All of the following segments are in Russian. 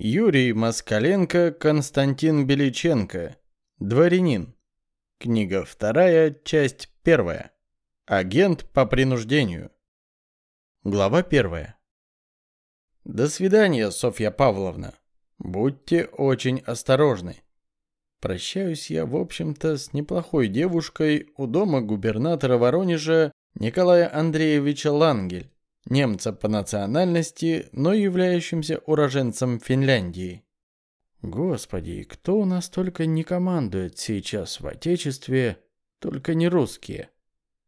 Юрий Москаленко, Константин Беличенко. Дворянин. Книга вторая, часть первая. Агент по принуждению. Глава первая. До свидания, Софья Павловна. Будьте очень осторожны. Прощаюсь я, в общем-то, с неплохой девушкой у дома губернатора Воронежа Николая Андреевича Лангель, немца по национальности, но являющимся уроженцем Финляндии. Господи, кто у нас только не командует сейчас в Отечестве, только не русские.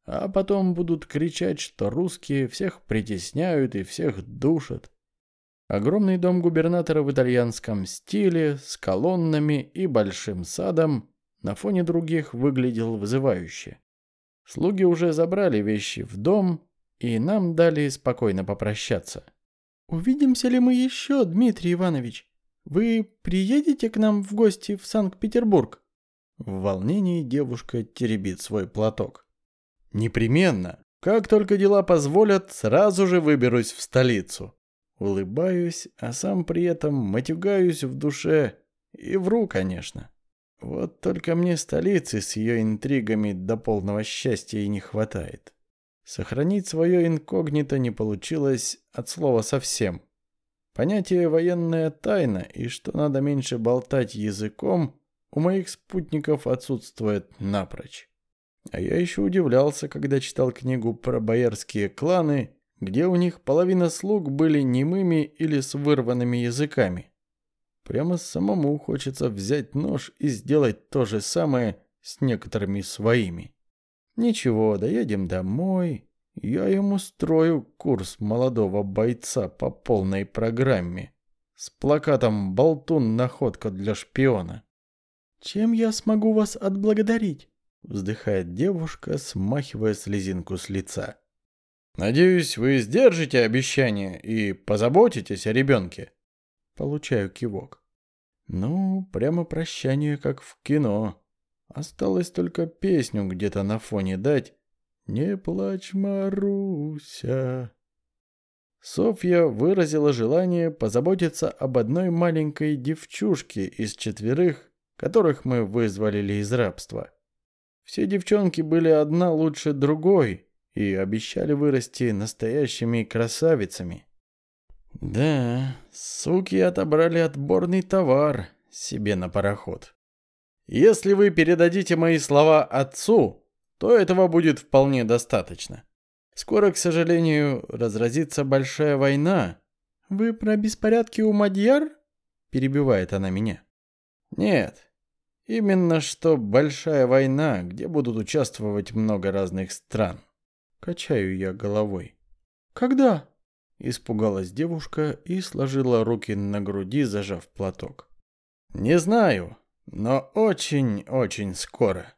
А потом будут кричать, что русские всех притесняют и всех душат. Огромный дом губернатора в итальянском стиле, с колоннами и большим садом, на фоне других выглядел вызывающе. Слуги уже забрали вещи в дом, и нам дали спокойно попрощаться. «Увидимся ли мы еще, Дмитрий Иванович? Вы приедете к нам в гости в Санкт-Петербург?» В волнении девушка теребит свой платок. «Непременно. Как только дела позволят, сразу же выберусь в столицу». Улыбаюсь, а сам при этом матюгаюсь в душе и вру, конечно. Вот только мне столицы с ее интригами до полного счастья и не хватает. Сохранить свое инкогнито не получилось от слова совсем. Понятие «военная тайна» и что надо меньше болтать языком у моих спутников отсутствует напрочь. А я еще удивлялся, когда читал книгу про боярские кланы где у них половина слуг были немыми или с вырванными языками. Прямо самому хочется взять нож и сделать то же самое с некоторыми своими. Ничего, доедем домой. Я ему строю курс молодого бойца по полной программе. С плакатом «Болтун. Находка для шпиона». «Чем я смогу вас отблагодарить?» Вздыхает девушка, смахивая слезинку с лица. Надеюсь, вы сдержите обещание и позаботитесь о ребенке. Получаю кивок. Ну, прямо прощание, как в кино. Осталось только песню где-то на фоне дать. «Не плачь, Маруся». Софья выразила желание позаботиться об одной маленькой девчушке из четверых, которых мы вызволили из рабства. Все девчонки были одна лучше другой, и обещали вырасти настоящими красавицами. Да, суки отобрали отборный товар себе на пароход. Если вы передадите мои слова отцу, то этого будет вполне достаточно. Скоро, к сожалению, разразится большая война. Вы про беспорядки у Мадьяр? Перебивает она меня. Нет, именно что большая война, где будут участвовать много разных стран. Качаю я головой. «Когда?» Испугалась девушка и сложила руки на груди, зажав платок. «Не знаю, но очень-очень скоро.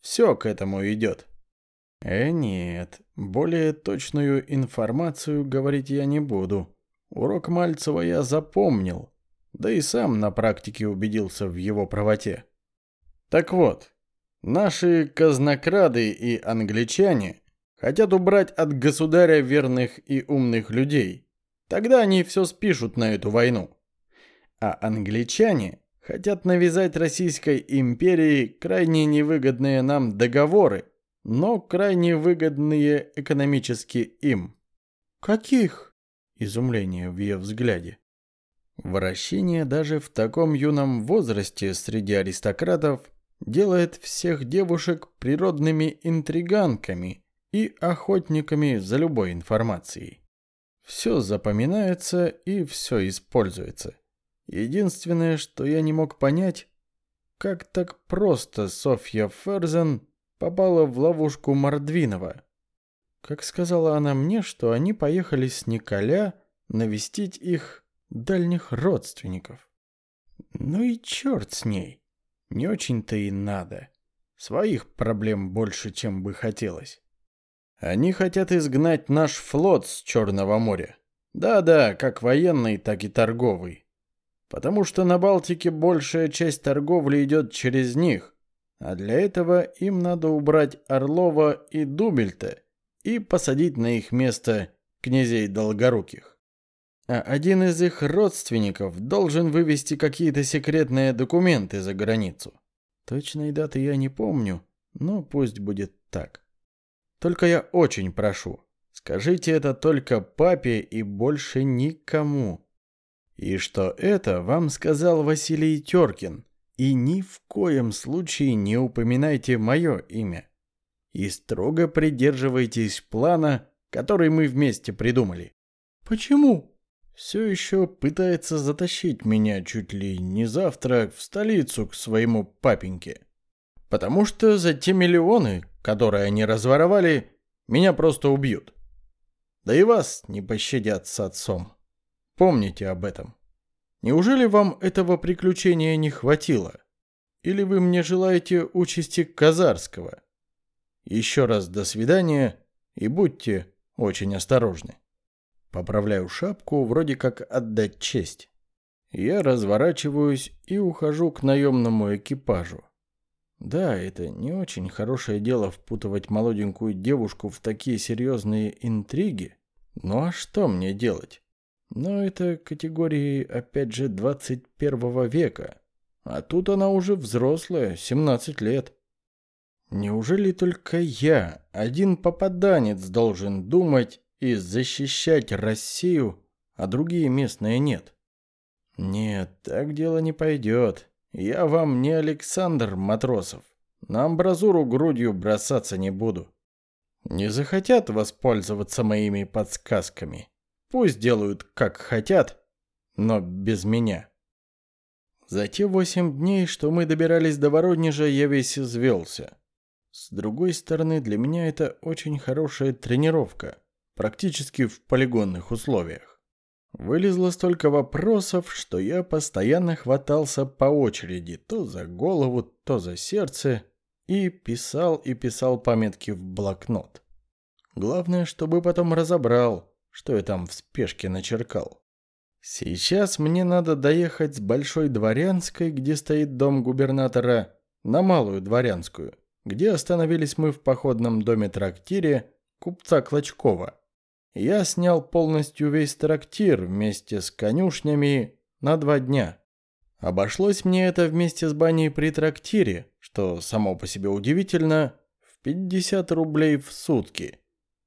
Все к этому идет». «Э, нет, более точную информацию говорить я не буду. Урок Мальцева я запомнил, да и сам на практике убедился в его правоте. Так вот, наши казнокрады и англичане Хотят убрать от государя верных и умных людей. Тогда они все спишут на эту войну. А англичане хотят навязать Российской империи крайне невыгодные нам договоры, но крайне выгодные экономически им. «Каких?» – изумление в ее взгляде. Вращение даже в таком юном возрасте среди аристократов делает всех девушек природными интриганками и охотниками за любой информацией. Все запоминается и все используется. Единственное, что я не мог понять, как так просто Софья Ферзен попала в ловушку Мордвинова. Как сказала она мне, что они поехали с Николя навестить их дальних родственников. Ну и черт с ней. Не очень-то и надо. Своих проблем больше, чем бы хотелось. Они хотят изгнать наш флот с Черного моря. Да-да, как военный, так и торговый. Потому что на Балтике большая часть торговли идет через них. А для этого им надо убрать Орлова и Дубельта и посадить на их место князей Долгоруких. а один из их родственников должен вывести какие-то секретные документы за границу. Точной даты я не помню, но пусть будет так. Только я очень прошу, скажите это только папе и больше никому. И что это вам сказал Василий Теркин, и ни в коем случае не упоминайте мое имя. И строго придерживайтесь плана, который мы вместе придумали. Почему? Все еще пытается затащить меня чуть ли не завтра в столицу к своему папеньке. Потому что за те миллионы, которые они разворовали, меня просто убьют. Да и вас не пощадят с отцом. Помните об этом. Неужели вам этого приключения не хватило? Или вы мне желаете участи Казарского? Еще раз до свидания и будьте очень осторожны. Поправляю шапку, вроде как отдать честь. Я разворачиваюсь и ухожу к наемному экипажу. Да, это не очень хорошее дело впутывать молоденькую девушку в такие серьезные интриги. Ну а что мне делать? Но это категории, опять же, 21 века. А тут она уже взрослая, 17 лет. Неужели только я, один попаданец, должен думать и защищать Россию, а другие местные нет? Нет, так дело не пойдет. Я вам не Александр Матросов. На амбразуру грудью бросаться не буду. Не захотят воспользоваться моими подсказками. Пусть делают, как хотят, но без меня. За те восемь дней, что мы добирались до Воронежа, я весь извелся. С другой стороны, для меня это очень хорошая тренировка, практически в полигонных условиях. Вылезло столько вопросов, что я постоянно хватался по очереди, то за голову, то за сердце, и писал и писал пометки в блокнот. Главное, чтобы потом разобрал, что я там в спешке начеркал. Сейчас мне надо доехать с Большой Дворянской, где стоит дом губернатора, на Малую Дворянскую, где остановились мы в походном доме-трактире купца Клочкова я снял полностью весь трактир вместе с конюшнями на два дня. Обошлось мне это вместе с баней при трактире, что само по себе удивительно, в 50 рублей в сутки.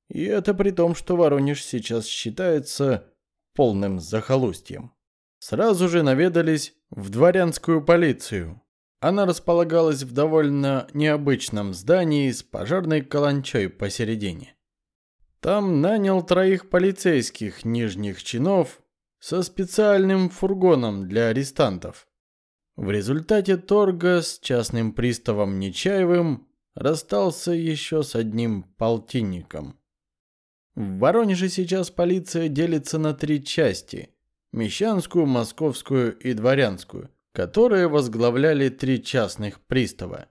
И это при том, что Воронеж сейчас считается полным захолустьем. Сразу же наведались в дворянскую полицию. Она располагалась в довольно необычном здании с пожарной каланчой посередине. Там нанял троих полицейских нижних чинов со специальным фургоном для арестантов. В результате торга с частным приставом Нечаевым расстался еще с одним полтинником. В Воронеже сейчас полиция делится на три части – Мещанскую, Московскую и Дворянскую, которые возглавляли три частных пристава.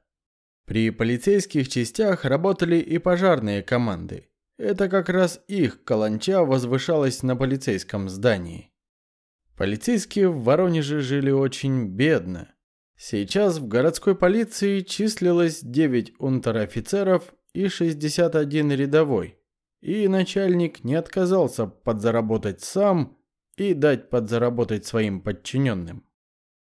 При полицейских частях работали и пожарные команды – это как раз их каланча возвышалась на полицейском здании. Полицейские в Воронеже жили очень бедно. Сейчас в городской полиции числилось 9 унтер-офицеров и 61 рядовой. И начальник не отказался подзаработать сам и дать подзаработать своим подчиненным.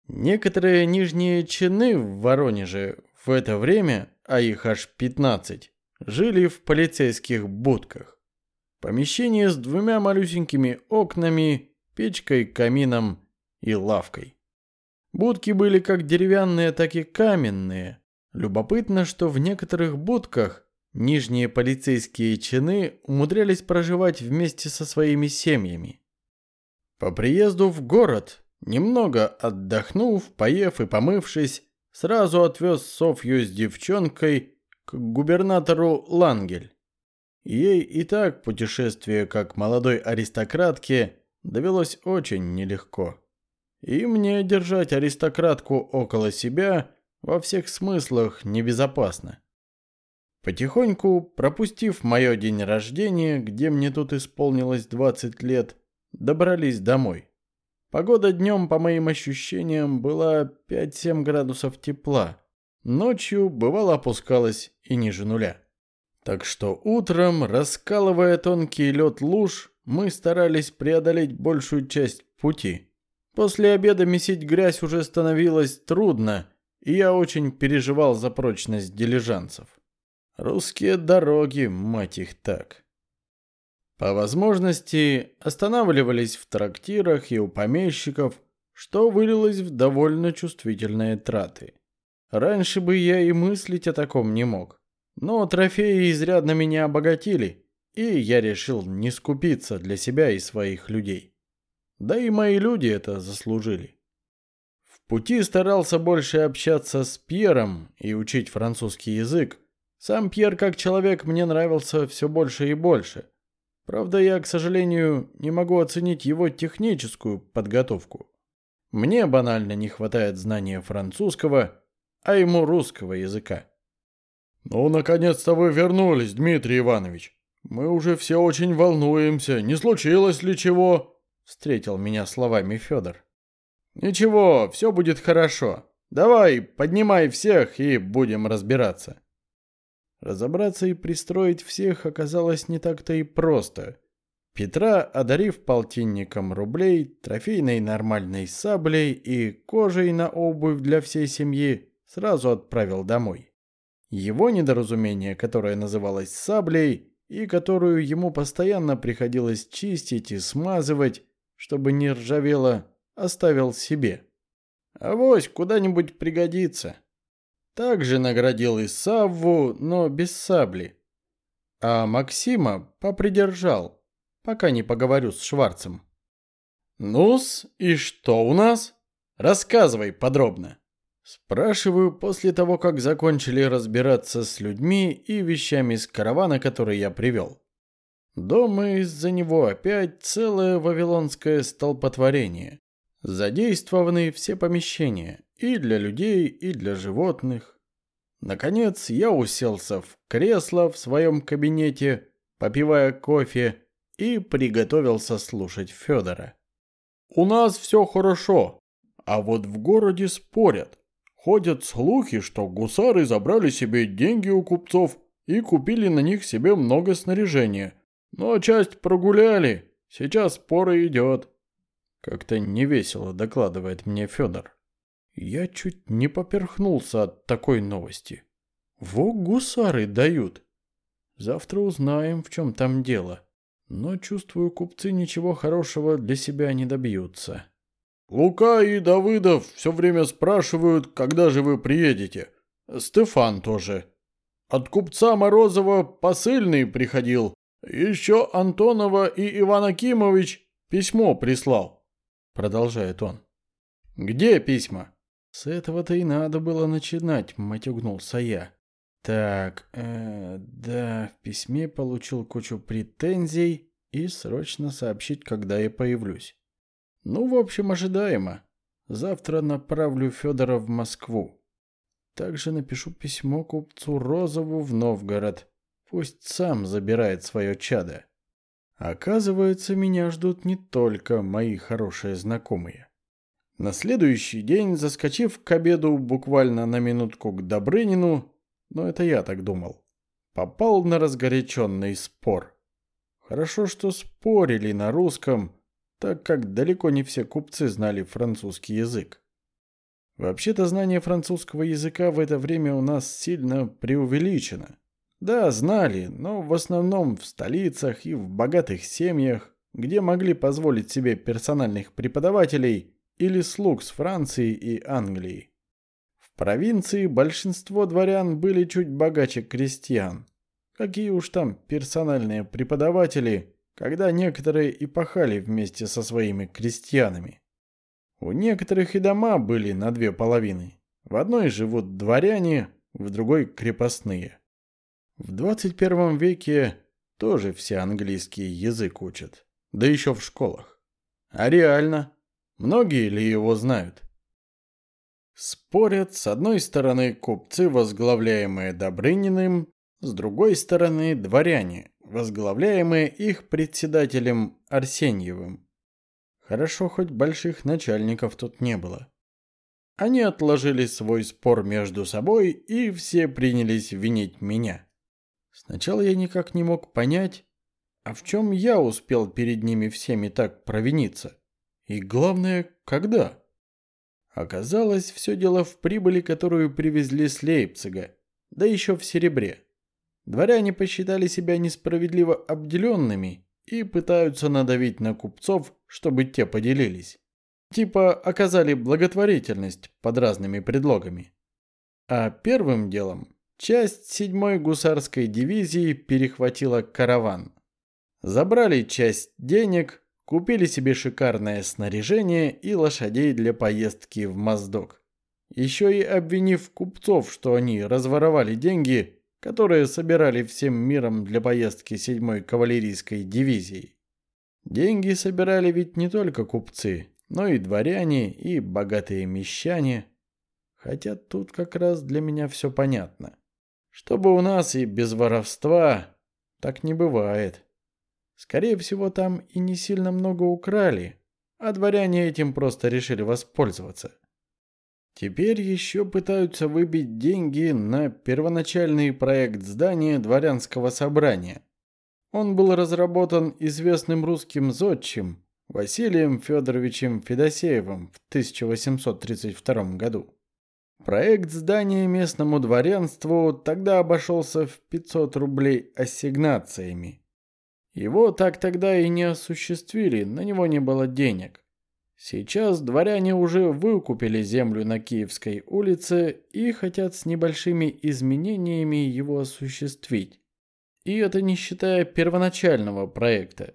Некоторые нижние чины в Воронеже в это время, а их аж 15, жили в полицейских будках. Помещение с двумя малюсенькими окнами, печкой, камином и лавкой. Будки были как деревянные, так и каменные. Любопытно, что в некоторых будках нижние полицейские чины умудрялись проживать вместе со своими семьями. По приезду в город, немного отдохнув, поев и помывшись, сразу отвез Софью с девчонкой к губернатору Лангель. Ей и так путешествие как молодой аристократке довелось очень нелегко. И мне держать аристократку около себя во всех смыслах небезопасно. Потихоньку, пропустив мое день рождения, где мне тут исполнилось 20 лет, добрались домой. Погода днем, по моим ощущениям, была 5-7 градусов тепла. Ночью бывало опускалась и ниже нуля. Так что утром, раскалывая тонкий лед луж, мы старались преодолеть большую часть пути. После обеда месить грязь уже становилось трудно, и я очень переживал за прочность дилижансов. Русские дороги, мать их так. По возможности останавливались в трактирах и у помещиков, что вылилось в довольно чувствительные траты. Раньше бы я и мыслить о таком не мог. Но трофеи изрядно меня обогатили, и я решил не скупиться для себя и своих людей. Да и мои люди это заслужили. В пути старался больше общаться с Пьером и учить французский язык. Сам Пьер как человек мне нравился все больше и больше. Правда, я, к сожалению, не могу оценить его техническую подготовку. Мне банально не хватает знания французского, а ему русского языка. «Ну, наконец-то вы вернулись, Дмитрий Иванович. Мы уже все очень волнуемся. Не случилось ли чего?» Встретил меня словами Федор. «Ничего, все будет хорошо. Давай, поднимай всех и будем разбираться». Разобраться и пристроить всех оказалось не так-то и просто. Петра, одарив полтинником рублей, трофейной нормальной саблей и кожей на обувь для всей семьи, сразу отправил домой. Его недоразумение, которое называлось саблей, и которую ему постоянно приходилось чистить и смазывать, чтобы не ржавело, оставил себе. Авось куда-нибудь пригодится. Также наградил и Савву, но без сабли. А Максима попридержал, пока не поговорю с Шварцем. «Ну-с, и что у нас? Рассказывай подробно». Спрашиваю после того, как закончили разбираться с людьми и вещами с каравана, который я привел. Дома из-за него опять целое вавилонское столпотворение. Задействованы все помещения, и для людей, и для животных. Наконец я уселся в кресло в своем кабинете, попивая кофе, и приготовился слушать Федора. «У нас все хорошо, а вот в городе спорят. Ходят слухи, что гусары забрали себе деньги у купцов и купили на них себе много снаряжения. Но часть прогуляли. Сейчас споры идет. Как-то невесело докладывает мне Федор. Я чуть не поперхнулся от такой новости. Во гусары дают. Завтра узнаем, в чем там дело. Но, чувствую, купцы ничего хорошего для себя не добьются. Лука и Давыдов все время спрашивают, когда же вы приедете. Стефан тоже. От купца Морозова посыльный приходил. Еще Антонова и Иван Акимович письмо прислал. Продолжает он. Где письма? С этого-то и надо было начинать, матюгнулся я. Так, э, да, в письме получил кучу претензий и срочно сообщить, когда я появлюсь. Ну, в общем, ожидаемо. Завтра направлю Федора в Москву. Также напишу письмо купцу Розову в Новгород. Пусть сам забирает свое чадо. Оказывается, меня ждут не только мои хорошие знакомые. На следующий день, заскочив к обеду буквально на минутку к Добрынину, но это я так думал, попал на разгоряченный спор. Хорошо, что спорили на русском, так как далеко не все купцы знали французский язык. Вообще-то знание французского языка в это время у нас сильно преувеличено. Да, знали, но в основном в столицах и в богатых семьях, где могли позволить себе персональных преподавателей или слуг с Франции и Англии. В провинции большинство дворян были чуть богаче крестьян. Какие уж там персональные преподаватели, когда некоторые и пахали вместе со своими крестьянами. У некоторых и дома были на две половины. В одной живут дворяне, в другой крепостные. В 21 веке тоже все английский язык учат, да еще в школах. А реально, многие ли его знают? Спорят, с одной стороны, купцы, возглавляемые Добрыниным, с другой стороны, дворяне, возглавляемые их председателем Арсеньевым. Хорошо, хоть больших начальников тут не было. Они отложили свой спор между собой, и все принялись винить меня. Сначала я никак не мог понять, А в чем я успел перед ними всеми так провиниться? И главное, когда? Оказалось, все дело в прибыли, которую привезли с Лейпцига, да еще в серебре. Дворяне посчитали себя несправедливо обделенными и пытаются надавить на купцов, чтобы те поделились. Типа оказали благотворительность под разными предлогами. А первым делом часть 7-й гусарской дивизии перехватила караван. Забрали часть денег, купили себе шикарное снаряжение и лошадей для поездки в Моздок. Еще и обвинив купцов, что они разворовали деньги, которые собирали всем миром для поездки 7-й кавалерийской дивизии. Деньги собирали ведь не только купцы, но и дворяне, и богатые мещане. Хотя тут как раз для меня все понятно. Чтобы у нас и без воровства так не бывает. Скорее всего, там и не сильно много украли, а дворяне этим просто решили воспользоваться. Теперь еще пытаются выбить деньги на первоначальный проект здания дворянского собрания. Он был разработан известным русским зодчим Василием Федоровичем Федосеевым в 1832 году. Проект здания местному дворянству тогда обошелся в 500 рублей ассигнациями. Его так тогда и не осуществили, на него не было денег. Сейчас дворяне уже выкупили землю на Киевской улице и хотят с небольшими изменениями его осуществить. И это не считая первоначального проекта.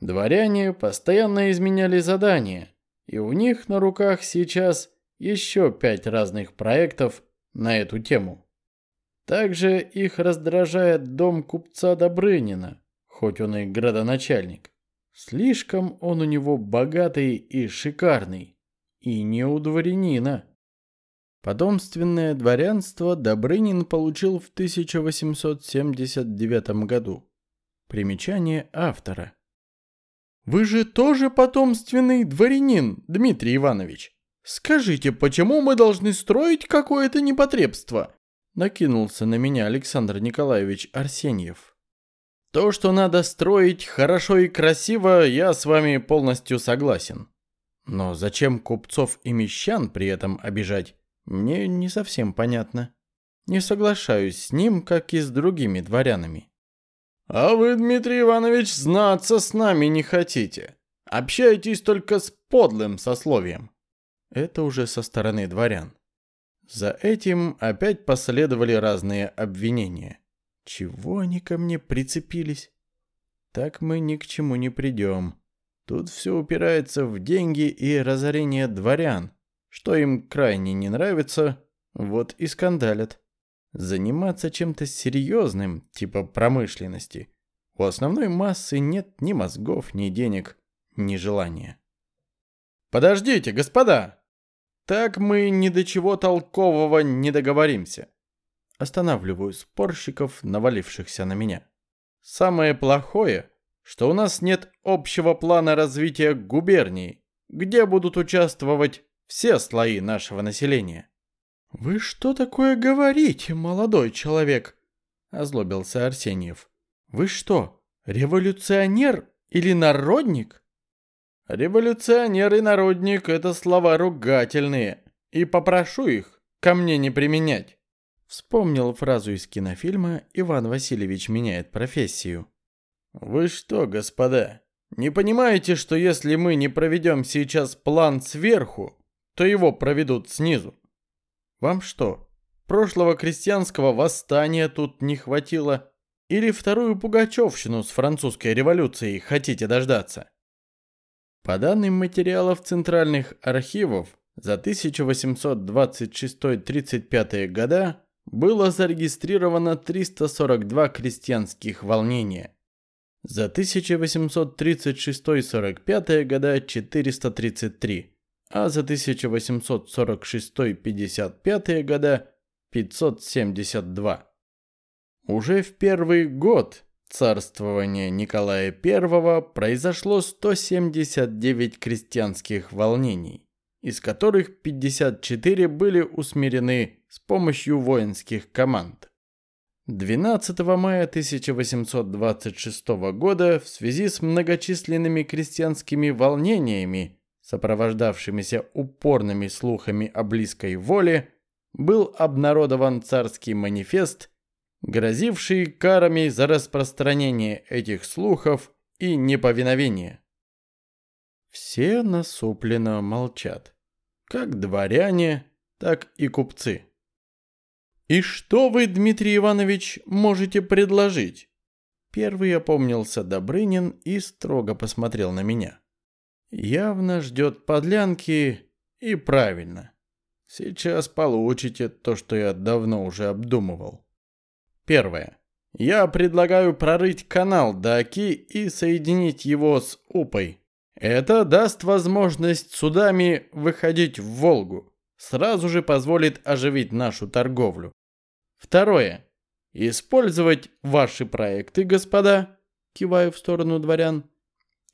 Дворяне постоянно изменяли задания, и у них на руках сейчас еще пять разных проектов на эту тему. Также их раздражает дом купца Добрынина, хоть он и градоначальник. Слишком он у него богатый и шикарный, и не у дворянина. Потомственное дворянство Добрынин получил в 1879 году. Примечание автора. «Вы же тоже потомственный дворянин, Дмитрий Иванович. Скажите, почему мы должны строить какое-то непотребство?» Накинулся на меня Александр Николаевич Арсеньев. То, что надо строить хорошо и красиво, я с вами полностью согласен. Но зачем купцов и мещан при этом обижать, мне не совсем понятно. Не соглашаюсь с ним, как и с другими дворянами. А вы, Дмитрий Иванович, знаться с нами не хотите. Общаетесь только с подлым сословием. Это уже со стороны дворян. За этим опять последовали разные обвинения. Чего они ко мне прицепились? Так мы ни к чему не придем. Тут все упирается в деньги и разорение дворян. Что им крайне не нравится, вот и скандалят. Заниматься чем-то серьезным, типа промышленности, у основной массы нет ни мозгов, ни денег, ни желания. «Подождите, господа! Так мы ни до чего толкового не договоримся. Останавливаю спорщиков, навалившихся на меня. Самое плохое, что у нас нет общего плана развития губернии, где будут участвовать все слои нашего населения. «Вы что такое говорите, молодой человек?» – озлобился Арсеньев. «Вы что, революционер или народник?» «Революционер и народник – это слова ругательные, и попрошу их ко мне не применять». Вспомнил фразу из кинофильма «Иван Васильевич меняет профессию». «Вы что, господа, не понимаете, что если мы не проведем сейчас план сверху, то его проведут снизу? Вам что, прошлого крестьянского восстания тут не хватило? Или вторую Пугачевщину с французской революцией хотите дождаться?» По данным материалов центральных архивов, за 1826-35 года было зарегистрировано 342 крестьянских волнения. За 1836-45 года 433, а за 1846-55 года 572. Уже в первый год царствования Николая I произошло 179 крестьянских волнений, из которых 54 были усмирены с помощью воинских команд. 12 мая 1826 года в связи с многочисленными крестьянскими волнениями, сопровождавшимися упорными слухами о близкой воле, был обнародован царский манифест, грозивший карами за распространение этих слухов и неповиновение. Все насупленно молчат, как дворяне, так и купцы. «И что вы, Дмитрий Иванович, можете предложить?» Первый опомнился Добрынин и строго посмотрел на меня. «Явно ждет подлянки, и правильно. Сейчас получите то, что я давно уже обдумывал. Первое. Я предлагаю прорыть канал до Оки и соединить его с Упой. Это даст возможность судами выходить в Волгу. Сразу же позволит оживить нашу торговлю. Второе. Использовать ваши проекты, господа, киваю в сторону дворян,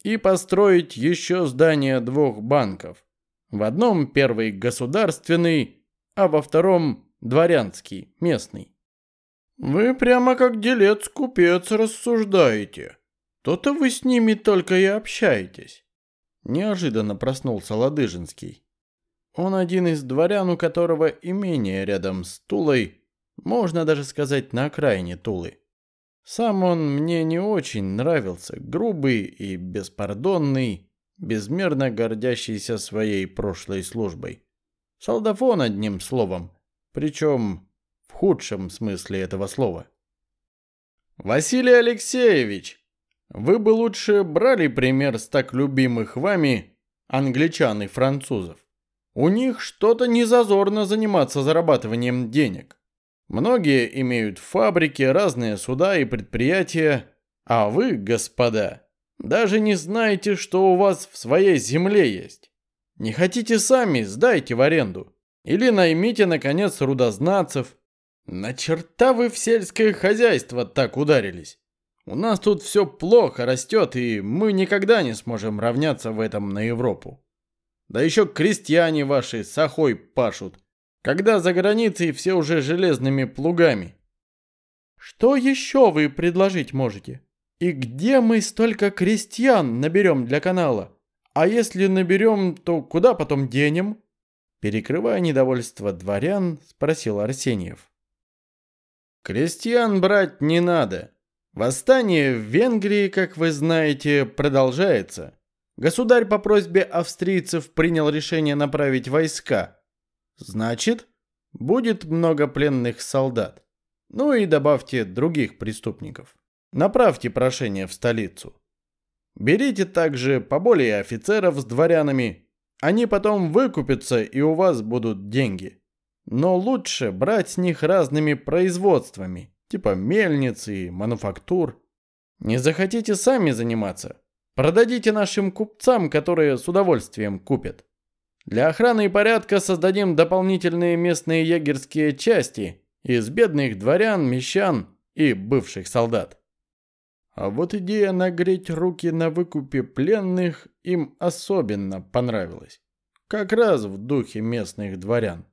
и построить еще здание двух банков. В одном первый государственный, а во втором дворянский, местный. Вы прямо как делец-купец рассуждаете. То-то вы с ними только и общаетесь. Неожиданно проснулся Ладыжинский. Он один из дворян, у которого имение рядом с Тулой можно даже сказать, на окраине Тулы. Сам он мне не очень нравился, грубый и беспардонный, безмерно гордящийся своей прошлой службой. Солдафон одним словом, причем в худшем смысле этого слова. «Василий Алексеевич, вы бы лучше брали пример с так любимых вами англичан и французов. У них что-то незазорно заниматься зарабатыванием денег. Многие имеют фабрики, разные суда и предприятия, а вы, господа, даже не знаете, что у вас в своей земле есть. Не хотите сами, сдайте в аренду. Или наймите, наконец, рудознатцев. На черта вы в сельское хозяйство так ударились. У нас тут все плохо растет, и мы никогда не сможем равняться в этом на Европу. Да еще крестьяне ваши с охой пашут. Когда за границей все уже железными плугами. Что еще вы предложить можете? И где мы столько крестьян наберем для канала? А если наберем, то куда потом денем? Перекрывая недовольство дворян, спросил Арсеньев. Крестьян брать не надо. Восстание в Венгрии, как вы знаете, продолжается. Государь по просьбе австрийцев принял решение направить войска – Значит, будет много пленных солдат. Ну и добавьте других преступников. Направьте прошение в столицу. Берите также поболее офицеров с дворянами. Они потом выкупятся, и у вас будут деньги. Но лучше брать с них разными производствами, типа мельницы и мануфактур. Не захотите сами заниматься? Продадите нашим купцам, которые с удовольствием купят. Для охраны и порядка создадим дополнительные местные егерские части из бедных дворян, мещан и бывших солдат. А вот идея нагреть руки на выкупе пленных им особенно понравилась. Как раз в духе местных дворян.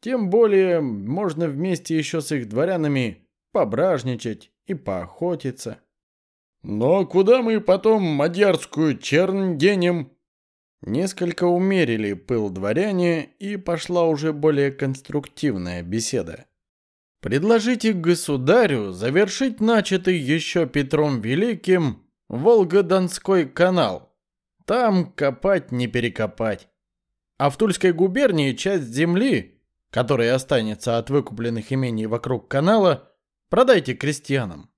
Тем более можно вместе еще с их дворянами пображничать и поохотиться. Но куда мы потом мадьярскую чернь денем? Несколько умерили пыл дворяне, и пошла уже более конструктивная беседа. Предложите государю завершить начатый еще Петром Великим Волго-Донской канал. Там копать не перекопать. А в Тульской губернии часть земли, которая останется от выкупленных имений вокруг канала, продайте крестьянам.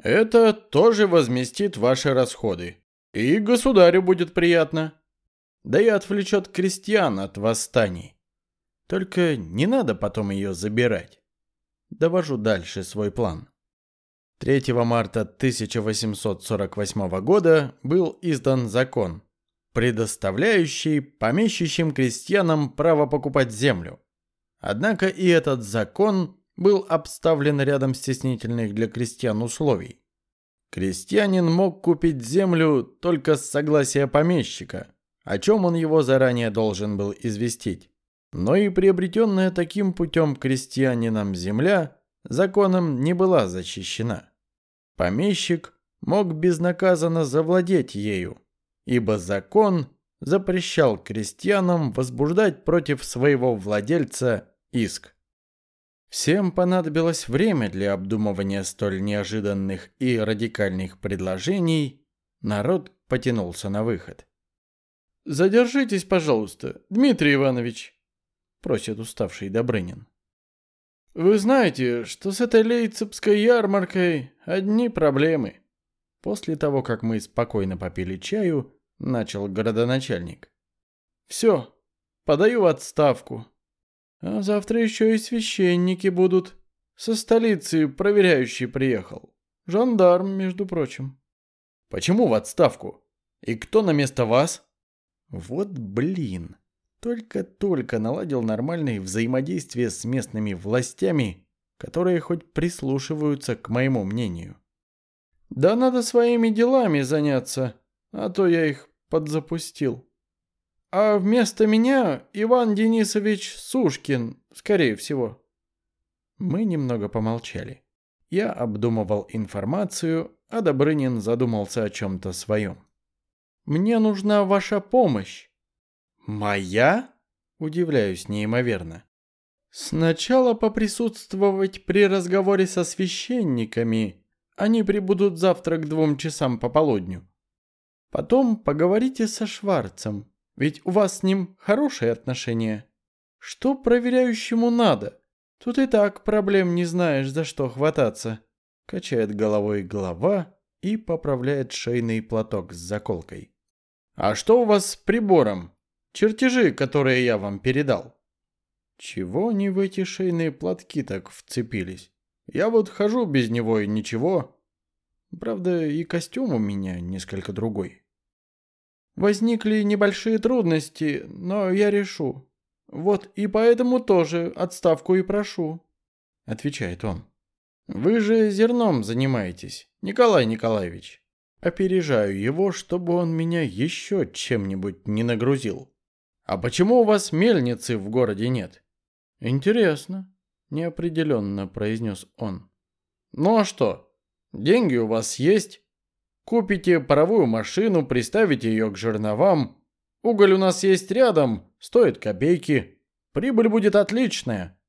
Это тоже возместит ваши расходы. И государю будет приятно да и отвлечет крестьян от восстаний. Только не надо потом ее забирать. Довожу дальше свой план. 3 марта 1848 года был издан закон, предоставляющий помещичьим крестьянам право покупать землю. Однако и этот закон был обставлен рядом стеснительных для крестьян условий. Крестьянин мог купить землю только с согласия помещика – о чем он его заранее должен был известить. Но и приобретенная таким путем крестьянином земля законом не была защищена. Помещик мог безнаказанно завладеть ею, ибо закон запрещал крестьянам возбуждать против своего владельца иск. Всем понадобилось время для обдумывания столь неожиданных и радикальных предложений. Народ потянулся на выход. «Задержитесь, пожалуйста, Дмитрий Иванович», — просит уставший Добрынин. «Вы знаете, что с этой лейцепской ярмаркой одни проблемы». После того, как мы спокойно попили чаю, начал городоначальник. «Все, подаю в отставку. А завтра еще и священники будут. Со столицы проверяющий приехал. Жандарм, между прочим». «Почему в отставку? И кто на место вас?» «Вот блин. Только-только наладил нормальные взаимодействия с местными властями, которые хоть прислушиваются к моему мнению». «Да надо своими делами заняться, а то я их подзапустил. А вместо меня Иван Денисович Сушкин, скорее всего». Мы немного помолчали. Я обдумывал информацию, а Добрынин задумался о чем-то своем. «Мне нужна ваша помощь». «Моя?» – удивляюсь неимоверно. «Сначала поприсутствовать при разговоре со священниками. Они прибудут завтра к двум часам пополудню. Потом поговорите со Шварцем, ведь у вас с ним хорошие отношения. Что проверяющему надо? Тут и так проблем не знаешь, за что хвататься. Качает головой голова и поправляет шейный платок с заколкой. А что у вас с прибором? Чертежи, которые я вам передал. Чего они в эти шейные платки так вцепились? Я вот хожу без него и ничего. Правда, и костюм у меня несколько другой. Возникли небольшие трудности, но я решу. Вот и поэтому тоже отставку и прошу, отвечает он. Вы же зерном занимаетесь, Николай Николаевич. Опережаю его, чтобы он меня еще чем-нибудь не нагрузил. А почему у вас мельницы в городе нет? Интересно, неопределенно произнес он. Ну а что? Деньги у вас есть. Купите паровую машину, приставите ее к жерновам. Уголь у нас есть рядом, стоит копейки. Прибыль будет отличная.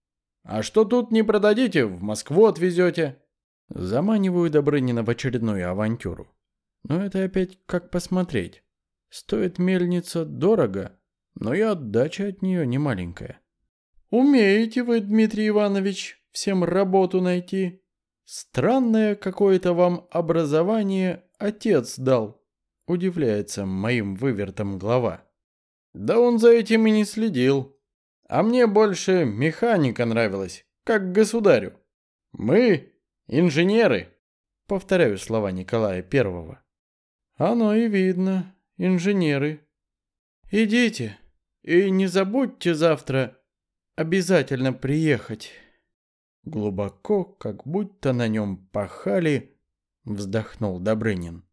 А что тут не продадите, в Москву отвезете. Заманиваю Добрынина в очередную авантюру. Но это опять как посмотреть. Стоит мельница дорого, но и отдача от нее не маленькая. «Умеете вы, Дмитрий Иванович, всем работу найти?» Странное какое-то вам образование отец дал, удивляется моим вывертом глава. Да он за этим и не следил. А мне больше механика нравилась, как государю. Мы инженеры, повторяю слова Николая Первого. Оно и видно, инженеры. Идите и не забудьте завтра обязательно приехать. Глубоко, как будто на нем пахали, вздохнул Добрынин.